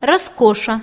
Роскоша.